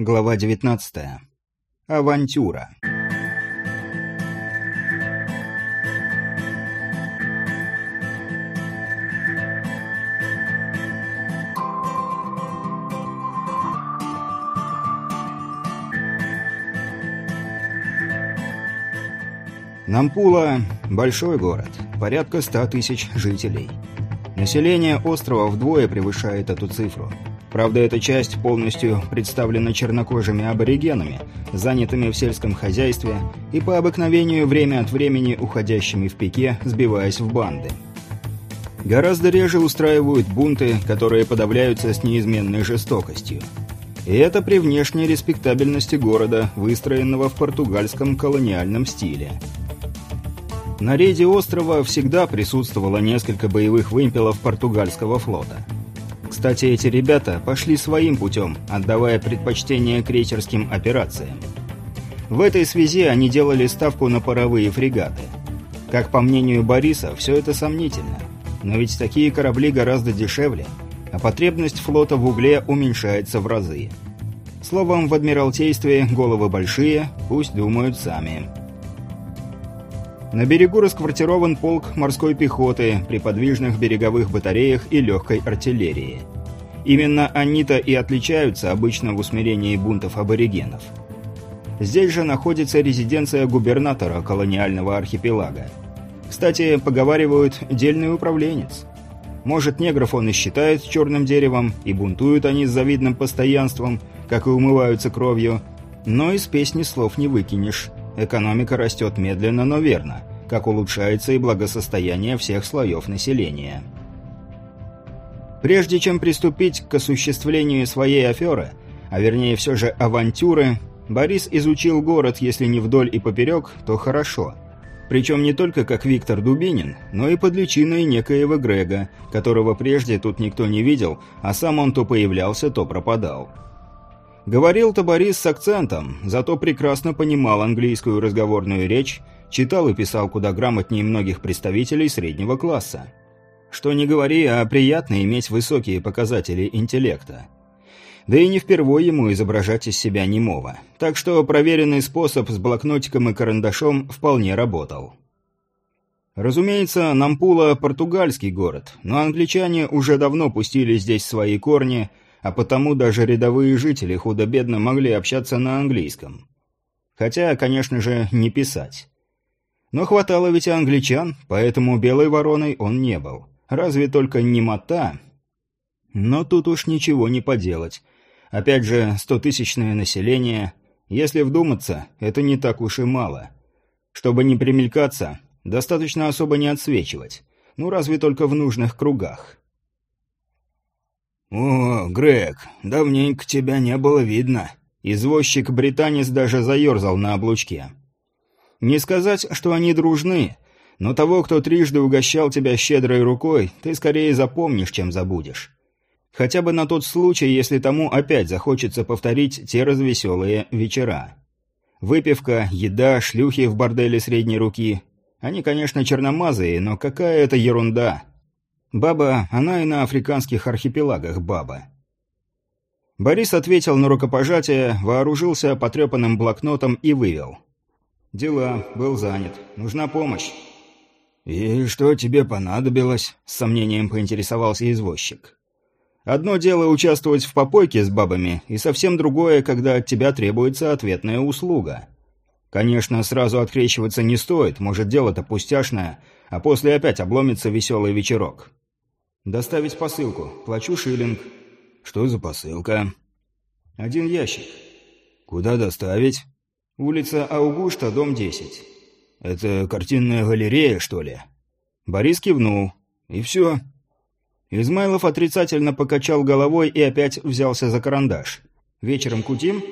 Глава 19. Авантюра. Нампула – большой город, порядка ста тысяч жителей. Население острова вдвое превышает эту цифру – Правда, эта часть полностью представлена чернокожими аборигенами, занятыми в сельском хозяйстве и по обыкновению время от времени уходящими в пике, сбиваясь в банды. Гораздо реже устраивают бунты, которые подавляются с неизменной жестокостью. И это при внешней респектабельности города, выстроенного в португальском колониальном стиле. На рейде острова всегда присутствовало несколько боевых вымпелов португальского флота – кстати, эти ребята пошли своим путем, отдавая предпочтение крейсерским операциям. В этой связи они делали ставку на паровые фрегаты. Как по мнению Бориса, все это сомнительно. Но ведь такие корабли гораздо дешевле, а потребность флота в угле уменьшается в разы. Словом, в Адмиралтействе головы большие, пусть думают сами. На берегу расквартирован полк морской пехоты при подвижных береговых батареях и легкой артиллерии. Именно они-то и отличаются обычно в усмирении бунтов аборигенов. Здесь же находится резиденция губернатора колониального архипелага. Кстати, поговаривают, дельный управленец. Может, негров он и считает черным деревом, и бунтуют они с завидным постоянством, как и умываются кровью, но из песни слов не выкинешь. Экономика растет медленно, но верно, как улучшается и благосостояние всех слоев населения. Прежде чем приступить к осуществлению своей аферы, а вернее все же авантюры, Борис изучил город, если не вдоль и поперек, то хорошо. Причем не только как Виктор Дубинин, но и под личиной некоего Грега, которого прежде тут никто не видел, а сам он то появлялся, то пропадал. Говорил-то Борис с акцентом, зато прекрасно понимал английскую разговорную речь, читал и писал куда грамотнее многих представителей среднего класса. Что не говори, а приятно иметь высокие показатели интеллекта. Да и не впервой ему изображать из себя немого. Так что проверенный способ с блокнотиком и карандашом вполне работал. Разумеется, Нампула – португальский город, но англичане уже давно пустили здесь свои корни – а потому даже рядовые жители худо-бедно могли общаться на английском. Хотя, конечно же, не писать. Но хватало ведь англичан, поэтому белой вороной он не был. Разве только немота. Но тут уж ничего не поделать. Опять же, стотысячное население. Если вдуматься, это не так уж и мало. Чтобы не примелькаться, достаточно особо не отсвечивать. Ну, разве только в нужных кругах. «О, Грег, давненько тебя не было видно». Извозчик-британец даже заерзал на облучке. «Не сказать, что они дружны, но того, кто трижды угощал тебя щедрой рукой, ты скорее запомнишь, чем забудешь. Хотя бы на тот случай, если тому опять захочется повторить те развеселые вечера. Выпивка, еда, шлюхи в борделе средней руки. Они, конечно, черномазые, но какая это ерунда!» Баба, она и на африканских архипелагах баба. Борис ответил на рукопожатие, вооружился потрепанным блокнотом и вывел. «Дела, был занят. Нужна помощь». «И что тебе понадобилось?» — с сомнением поинтересовался извозчик. «Одно дело участвовать в попойке с бабами, и совсем другое, когда от тебя требуется ответная услуга. Конечно, сразу открещиваться не стоит, может, дело-то пустяшное, а после опять обломится веселый вечерок. «Доставить посылку. Плачу шиллинг». «Что за посылка?» «Один ящик». «Куда доставить?» «Улица Аугушта, дом 10». «Это картинная галерея, что ли?» Борис кивнул. «И все». Измайлов отрицательно покачал головой и опять взялся за карандаш. «Вечером кутим?»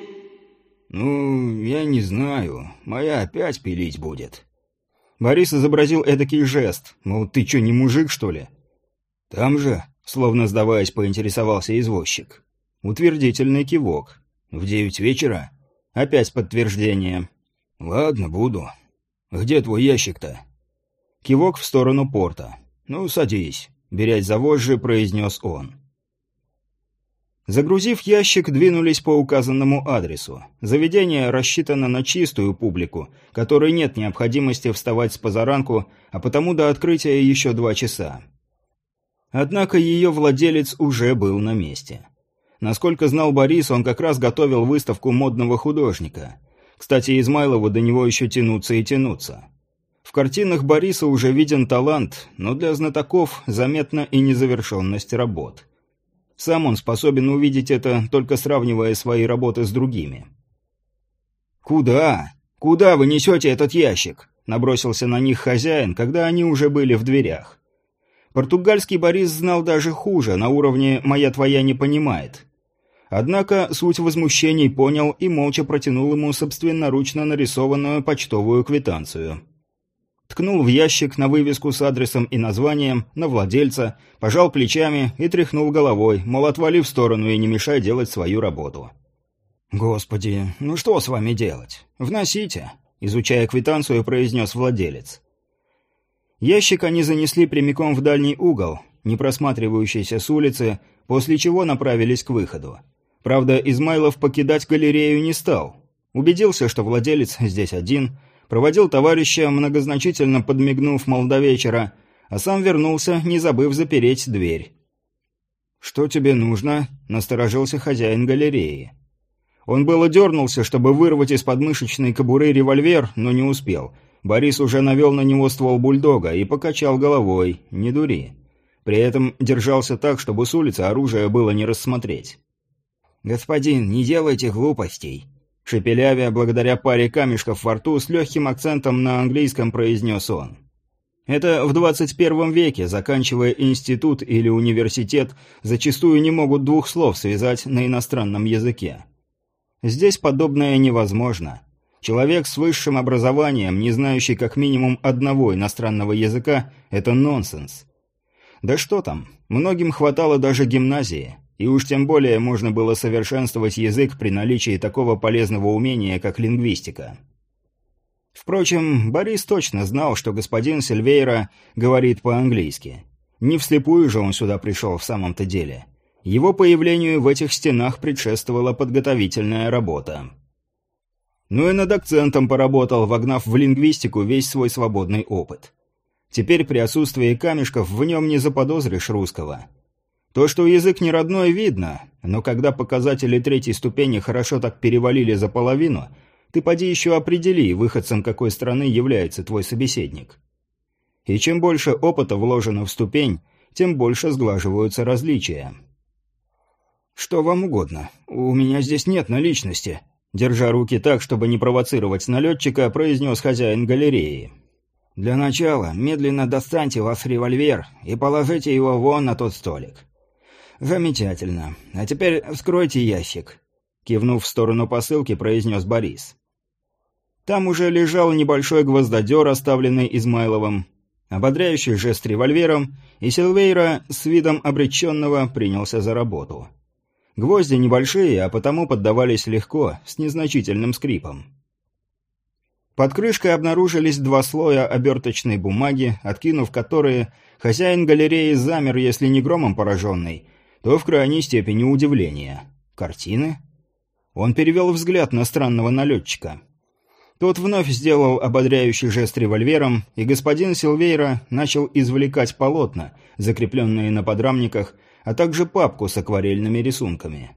«Ну, я не знаю. Моя опять пилить будет». Борис изобразил эдакий жест, мол, ты что, не мужик, что ли? «Там же?» — словно сдаваясь, поинтересовался извозчик. Утвердительный кивок. «В девять вечера?» Опять подтверждение. «Ладно, буду. Где твой ящик-то?» Кивок в сторону порта. «Ну, садись», — берясь за вожжи, произнес он. Загрузив ящик, двинулись по указанному адресу. Заведение рассчитано на чистую публику, которой нет необходимости вставать с позаранку, а потому до открытия еще два часа. Однако ее владелец уже был на месте. Насколько знал Борис, он как раз готовил выставку модного художника. Кстати, Измайлову до него еще тянуться и тянуться. В картинах Бориса уже виден талант, но для знатоков заметна и незавершенность работ. Сам он способен увидеть это, только сравнивая свои работы с другими. «Куда? Куда вы несете этот ящик?» – набросился на них хозяин, когда они уже были в дверях. Португальский Борис знал даже хуже, на уровне «моя твоя не понимает». Однако суть возмущений понял и молча протянул ему собственноручно нарисованную почтовую квитанцию – ткнул в ящик на вывеску с адресом и названием, на владельца, пожал плечами и тряхнул головой, мол, отвали в сторону и не мешай делать свою работу. «Господи, ну что с вами делать? Вносите», — изучая квитанцию, произнес владелец. Ящик они занесли прямиком в дальний угол, не просматривающийся с улицы, после чего направились к выходу. Правда, Измайлов покидать галерею не стал. Убедился, что владелец здесь один — проводил товарища, многозначительно подмигнув, мол, до вечера, а сам вернулся, не забыв запереть дверь. «Что тебе нужно?» – насторожился хозяин галереи. Он было дернулся, чтобы вырвать из подмышечной кобуры револьвер, но не успел. Борис уже навел на него ствол бульдога и покачал головой. «Не дури». При этом держался так, чтобы с улицы оружие было не рассмотреть. «Господин, не делайте глупостей», Шепелявя, благодаря паре камешков во рту, с легким акцентом на английском произнес он. Это в 21 веке, заканчивая институт или университет, зачастую не могут двух слов связать на иностранном языке. Здесь подобное невозможно. Человек с высшим образованием, не знающий как минимум одного иностранного языка, это нонсенс. Да что там, многим хватало даже гимназии. И уж тем более можно было совершенствовать язык при наличии такого полезного умения, как лингвистика. Впрочем, Борис точно знал, что господин Сильвейра говорит по-английски. Не вслепую же он сюда пришел в самом-то деле. Его появлению в этих стенах предшествовала подготовительная работа. Ну и над акцентом поработал, вогнав в лингвистику весь свой свободный опыт. Теперь при отсутствии камешков в нем не заподозришь русского – то, что язык не родной, видно, но когда показатели третьей ступени хорошо так перевалили за половину, ты поди еще определи, выходцем какой страны является твой собеседник. И чем больше опыта вложено в ступень, тем больше сглаживаются различия. «Что вам угодно? У меня здесь нет наличности», держа руки так, чтобы не провоцировать налетчика, произнес хозяин галереи. «Для начала медленно достаньте вас револьвер и положите его вон на тот столик. «Замечательно. А теперь вскройте ящик», — кивнув в сторону посылки, произнес Борис. Там уже лежал небольшой гвоздодер, оставленный Измайловым. Ободряющий жест револьвером, и Силвейра с видом обреченного принялся за работу. Гвозди небольшие, а потому поддавались легко, с незначительным скрипом. Под крышкой обнаружились два слоя оберточной бумаги, откинув которые, хозяин галереи замер, если не громом пораженный, то в крайней степени удивления. Картины? Он перевел взгляд на странного налетчика. Тот вновь сделал ободряющий жест револьвером, и господин Силвейра начал извлекать полотна, закрепленные на подрамниках, а также папку с акварельными рисунками.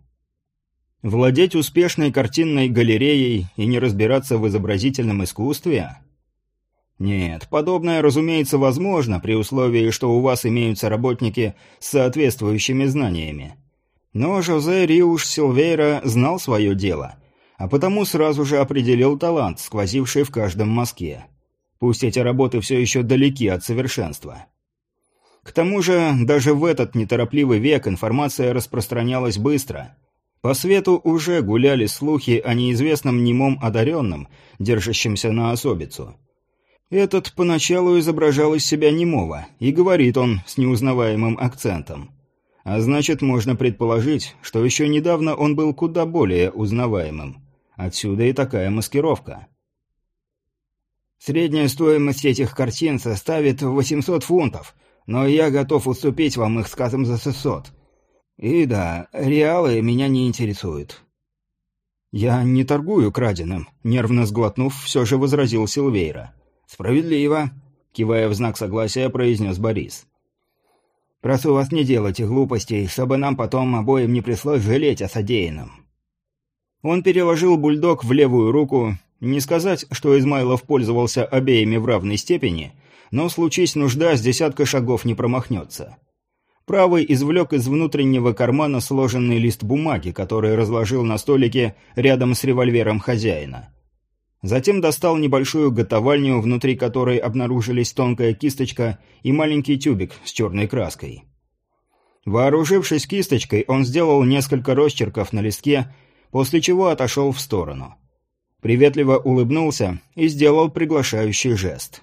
Владеть успешной картинной галереей и не разбираться в изобразительном искусстве? Нет, подобное, разумеется, возможно, при условии, что у вас имеются работники с соответствующими знаниями. Но Жозе Риуш Силвейра знал свое дело, а потому сразу же определил талант, сквозивший в каждом мазке. Пусть эти работы все еще далеки от совершенства. К тому же, даже в этот неторопливый век информация распространялась быстро. По свету уже гуляли слухи о неизвестном немом одаренном, держащемся на особицу – этот поначалу изображал из себя немого, и говорит он с неузнаваемым акцентом. А значит, можно предположить, что еще недавно он был куда более узнаваемым. Отсюда и такая маскировка. Средняя стоимость этих картин составит 800 фунтов, но я готов уступить вам их, скажем, за 600. И да, реалы меня не интересуют. «Я не торгую краденым», — нервно сглотнув, все же возразил Силвейра. «Справедливо», — кивая в знак согласия, произнес Борис. «Прошу вас не делать глупостей, чтобы нам потом обоим не пришлось жалеть о содеянном». Он переложил бульдог в левую руку. Не сказать, что Измайлов пользовался обеими в равной степени, но, случись нужда, с десятка шагов не промахнется. Правый извлек из внутреннего кармана сложенный лист бумаги, который разложил на столике рядом с револьвером хозяина. Затем достал небольшую готовальню, внутри которой обнаружились тонкая кисточка и маленький тюбик с черной краской. Вооружившись кисточкой, он сделал несколько росчерков на листке, после чего отошел в сторону. Приветливо улыбнулся и сделал приглашающий жест.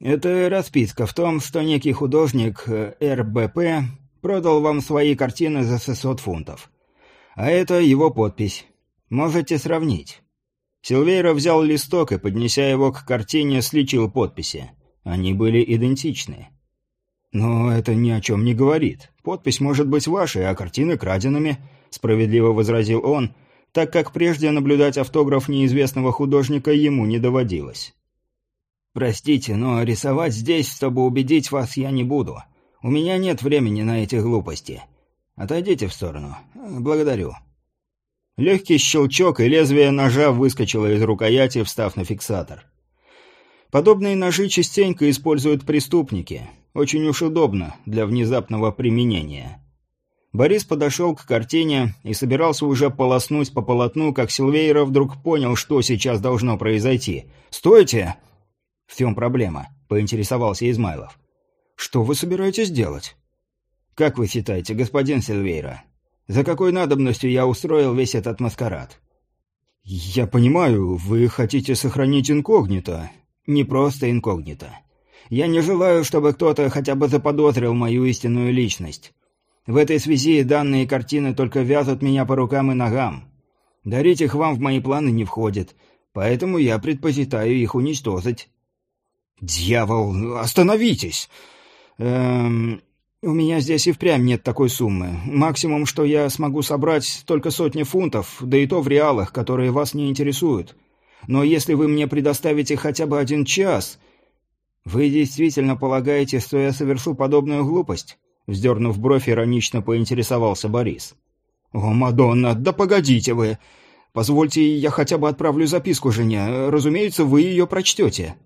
Это расписка в том, что некий художник э, РБП продал вам свои картины за 600 фунтов. А это его подпись. Можете сравнить. Силвейра взял листок и, поднеся его к картине, сличил подписи. Они были идентичны. «Но это ни о чем не говорит. Подпись может быть вашей, а картины краденными», — справедливо возразил он, так как прежде наблюдать автограф неизвестного художника ему не доводилось. «Простите, но рисовать здесь, чтобы убедить вас, я не буду. У меня нет времени на эти глупости. Отойдите в сторону. Благодарю». Легкий щелчок, и лезвие ножа выскочило из рукояти, встав на фиксатор. Подобные ножи частенько используют преступники. Очень уж удобно для внезапного применения. Борис подошел к картине и собирался уже полоснуть по полотну, как Сильвейра вдруг понял, что сейчас должно произойти. «Стойте!» «В чем проблема?» – поинтересовался Измайлов. «Что вы собираетесь делать?» «Как вы считаете, господин Сильвейра, за какой надобностью я устроил весь этот маскарад?» «Я понимаю, вы хотите сохранить инкогнито». «Не просто инкогнито. Я не желаю, чтобы кто-то хотя бы заподозрил мою истинную личность. В этой связи данные картины только вязут меня по рукам и ногам. Дарить их вам в мои планы не входит, поэтому я предпочитаю их уничтожить». «Дьявол, остановитесь!» «Эм... У меня здесь и впрямь нет такой суммы. Максимум, что я смогу собрать, только сотни фунтов, да и то в реалах, которые вас не интересуют. Но если вы мне предоставите хотя бы один час...» «Вы действительно полагаете, что я совершу подобную глупость?» Вздернув бровь, иронично поинтересовался Борис. «О, Мадонна, да погодите вы! Позвольте, я хотя бы отправлю записку жене. Разумеется, вы ее прочтете».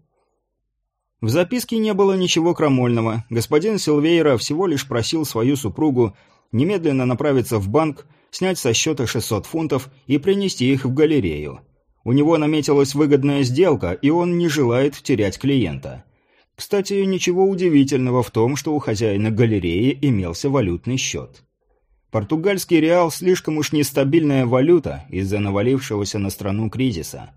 В записке не было ничего крамольного. Господин Силвейра всего лишь просил свою супругу немедленно направиться в банк, снять со счета 600 фунтов и принести их в галерею. У него наметилась выгодная сделка, и он не желает терять клиента. Кстати, ничего удивительного в том, что у хозяина галереи имелся валютный счет. Португальский реал слишком уж нестабильная валюта из-за навалившегося на страну кризиса.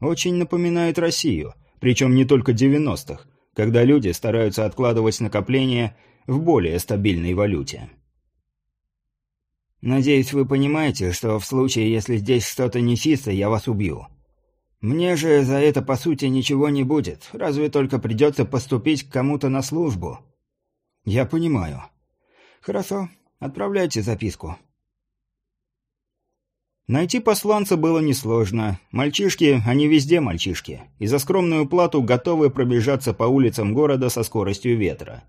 Очень напоминает Россию – причем не только 90-х, когда люди стараются откладывать накопления в более стабильной валюте. «Надеюсь, вы понимаете, что в случае, если здесь что-то нечисто, я вас убью. Мне же за это, по сути, ничего не будет, разве только придется поступить к кому-то на службу». «Я понимаю». «Хорошо, отправляйте записку». Найти посланца было несложно. Мальчишки, они везде мальчишки, и за скромную плату готовы пробежаться по улицам города со скоростью ветра.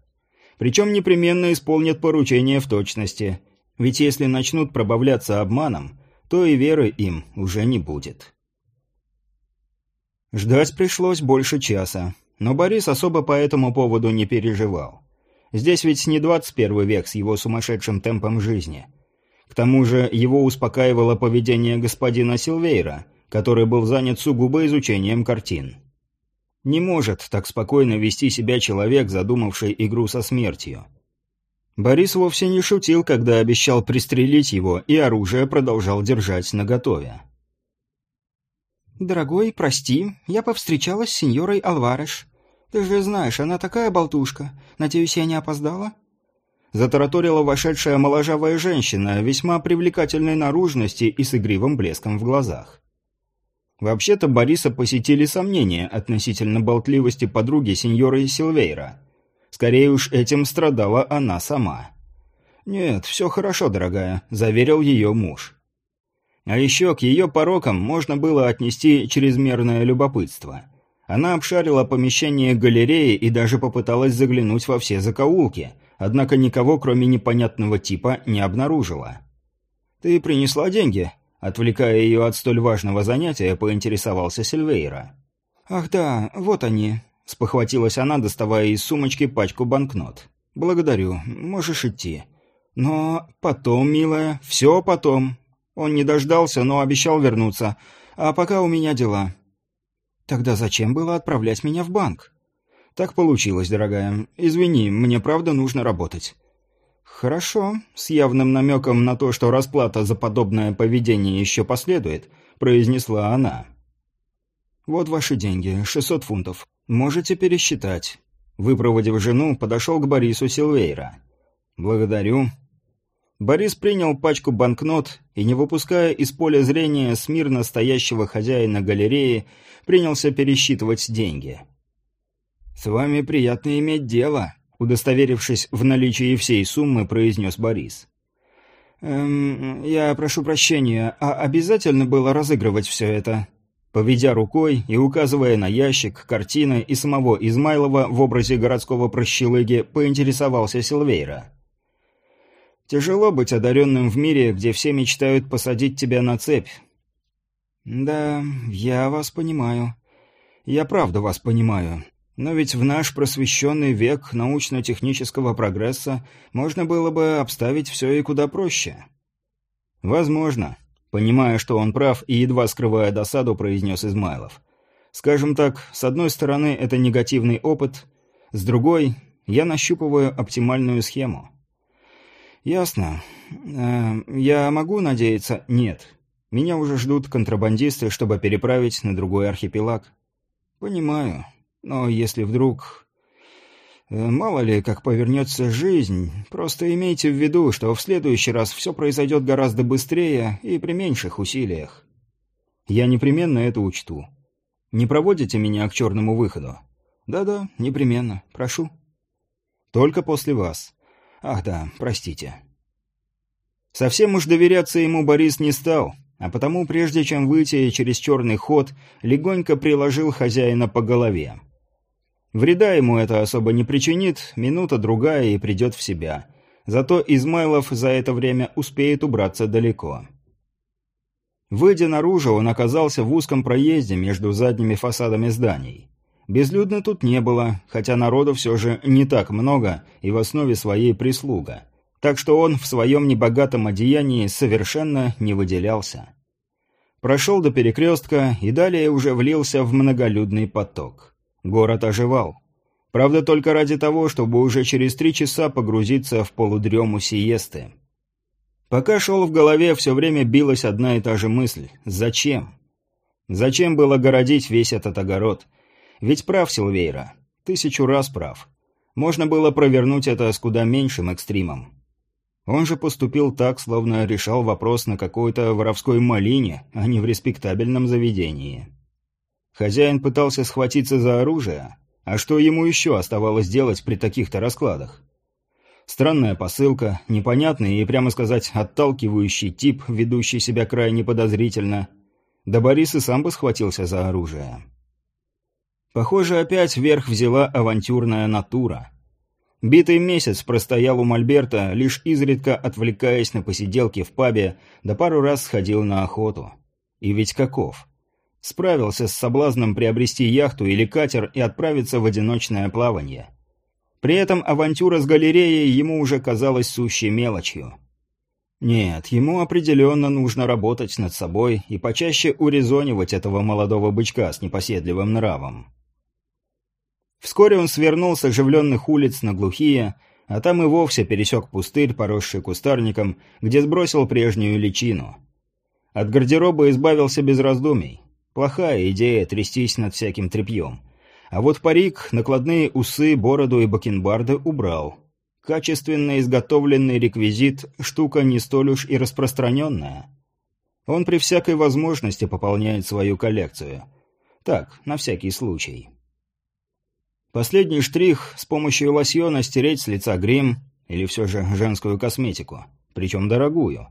Причем непременно исполнят поручение в точности, ведь если начнут пробавляться обманом, то и веры им уже не будет. Ждать пришлось больше часа, но Борис особо по этому поводу не переживал. Здесь ведь не 21 век с его сумасшедшим темпом жизни – к тому же его успокаивало поведение господина Силвейра, который был занят сугубо изучением картин. Не может так спокойно вести себя человек, задумавший игру со смертью. Борис вовсе не шутил, когда обещал пристрелить его, и оружие продолжал держать наготове. «Дорогой, прости, я повстречалась с сеньорой Алвареш. Ты же знаешь, она такая болтушка. Надеюсь, я не опоздала?» Затараторила вошедшая моложавая женщина, весьма привлекательной наружности и с игривым блеском в глазах. Вообще-то Бориса посетили сомнения относительно болтливости подруги сеньоры Силвейра. Скорее уж этим страдала она сама. «Нет, все хорошо, дорогая», — заверил ее муж. А еще к ее порокам можно было отнести чрезмерное любопытство. Она обшарила помещение галереи и даже попыталась заглянуть во все закоулки, однако никого, кроме непонятного типа, не обнаружила. «Ты принесла деньги?» Отвлекая ее от столь важного занятия, поинтересовался Сильвейра. «Ах да, вот они», — спохватилась она, доставая из сумочки пачку банкнот. «Благодарю, можешь идти». «Но потом, милая, все потом. Он не дождался, но обещал вернуться. А пока у меня дела». «Тогда зачем было отправлять меня в банк?» «Так получилось, дорогая. Извини, мне правда нужно работать». «Хорошо», — с явным намеком на то, что расплата за подобное поведение еще последует, произнесла она. «Вот ваши деньги, 600 фунтов. Можете пересчитать». Выпроводив жену, подошел к Борису Силвейра. «Благодарю». Борис принял пачку банкнот и, не выпуская из поля зрения смирно стоящего хозяина галереи, принялся пересчитывать деньги. «С вами приятно иметь дело», удостоверившись в наличии всей суммы, произнес Борис. «Эм, я прошу прощения, а обязательно было разыгрывать все это?» Поведя рукой и указывая на ящик, картины и самого Измайлова в образе городского прощелыги, поинтересовался Силвейра. «Тяжело быть одаренным в мире, где все мечтают посадить тебя на цепь». «Да, я вас понимаю. Я правда вас понимаю. Но ведь в наш просвещенный век научно-технического прогресса можно было бы обставить все и куда проще. Возможно. Понимая, что он прав и едва скрывая досаду, произнес Измайлов. Скажем так, с одной стороны, это негативный опыт, с другой, я нащупываю оптимальную схему. Ясно. Э, я могу надеяться? Нет. Меня уже ждут контрабандисты, чтобы переправить на другой архипелаг. Понимаю. Но если вдруг... Э, мало ли, как повернется жизнь, просто имейте в виду, что в следующий раз все произойдет гораздо быстрее и при меньших усилиях. Я непременно это учту. Не проводите меня к черному выходу? Да-да, непременно. Прошу. Только после вас. Ах да, простите. Совсем уж доверяться ему Борис не стал, а потому, прежде чем выйти через черный ход, легонько приложил хозяина по голове. Вреда ему это особо не причинит, минута-другая и придет в себя. Зато Измайлов за это время успеет убраться далеко. Выйдя наружу, он оказался в узком проезде между задними фасадами зданий. Безлюдно тут не было, хотя народу все же не так много и в основе своей прислуга. Так что он в своем небогатом одеянии совершенно не выделялся. Прошел до перекрестка и далее уже влился в многолюдный поток. Город оживал. Правда, только ради того, чтобы уже через три часа погрузиться в полудрему сиесты. Пока шел в голове, все время билась одна и та же мысль. Зачем? Зачем было городить весь этот огород? Ведь прав Силвейра. Тысячу раз прав. Можно было провернуть это с куда меньшим экстримом. Он же поступил так, словно решал вопрос на какой-то воровской малине, а не в респектабельном заведении. Хозяин пытался схватиться за оружие, а что ему еще оставалось делать при таких-то раскладах? Странная посылка, непонятный и, прямо сказать, отталкивающий тип, ведущий себя крайне подозрительно. Да Борис и сам бы схватился за оружие. Похоже, опять вверх взяла авантюрная натура. Битый месяц простоял у Мольберта, лишь изредка отвлекаясь на посиделки в пабе, да пару раз сходил на охоту. И ведь каков? Справился с соблазном приобрести яхту или катер и отправиться в одиночное плавание. При этом авантюра с галереей ему уже казалась сущей мелочью. Нет, ему определенно нужно работать над собой и почаще урезонивать этого молодого бычка с непоседливым нравом. Вскоре он свернул с оживленных улиц на глухие, а там и вовсе пересек пустырь, поросший кустарником, где сбросил прежнюю личину. От гардероба избавился без раздумий. Плохая идея трястись над всяким тряпьем. А вот парик, накладные усы, бороду и бакенбарды убрал. Качественно изготовленный реквизит – штука не столь уж и распространенная. Он при всякой возможности пополняет свою коллекцию. Так, на всякий случай. Последний штрих – с помощью лосьона стереть с лица грим, Или все же женскую косметику? Причем дорогую.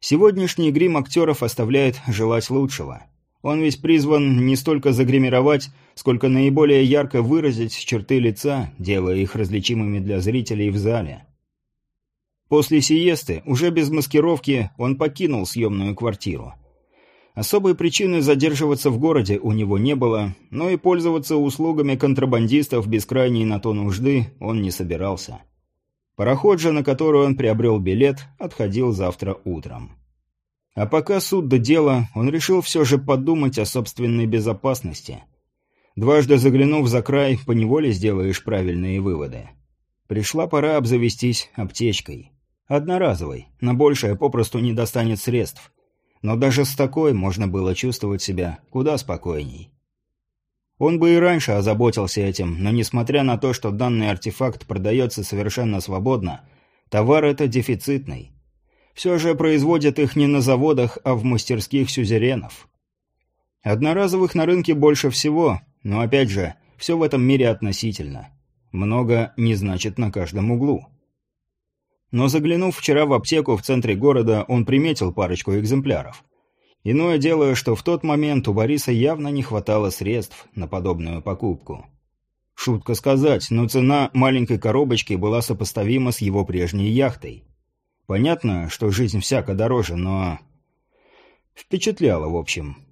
Сегодняшний грим актеров оставляет желать лучшего. Он ведь призван не столько загримировать, сколько наиболее ярко выразить черты лица, делая их различимыми для зрителей в зале. После сиесты, уже без маскировки, он покинул съемную квартиру. Особой причины задерживаться в городе у него не было, но и пользоваться услугами контрабандистов без крайней на то нужды он не собирался. Пароход же, на который он приобрел билет, отходил завтра утром. А пока суд до дела, он решил все же подумать о собственной безопасности. Дважды заглянув за край, поневоле сделаешь правильные выводы. Пришла пора обзавестись аптечкой. Одноразовой, на большее попросту не достанет средств но даже с такой можно было чувствовать себя куда спокойней. Он бы и раньше озаботился этим, но несмотря на то, что данный артефакт продается совершенно свободно, товар это дефицитный. Все же производят их не на заводах, а в мастерских сюзеренов. Одноразовых на рынке больше всего, но опять же, все в этом мире относительно. Много не значит на каждом углу. Но заглянув вчера в аптеку в центре города, он приметил парочку экземпляров. Иное дело, что в тот момент у Бориса явно не хватало средств на подобную покупку. Шутка сказать, но цена маленькой коробочки была сопоставима с его прежней яхтой. Понятно, что жизнь всяко дороже, но... Впечатляло, в общем.